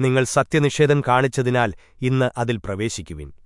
നിങ്ങൾ സത്യനിഷേധം കാണിച്ചതിനാൽ ഇന്ന് അതിൽ പ്രവേശിക്കുവിൻ.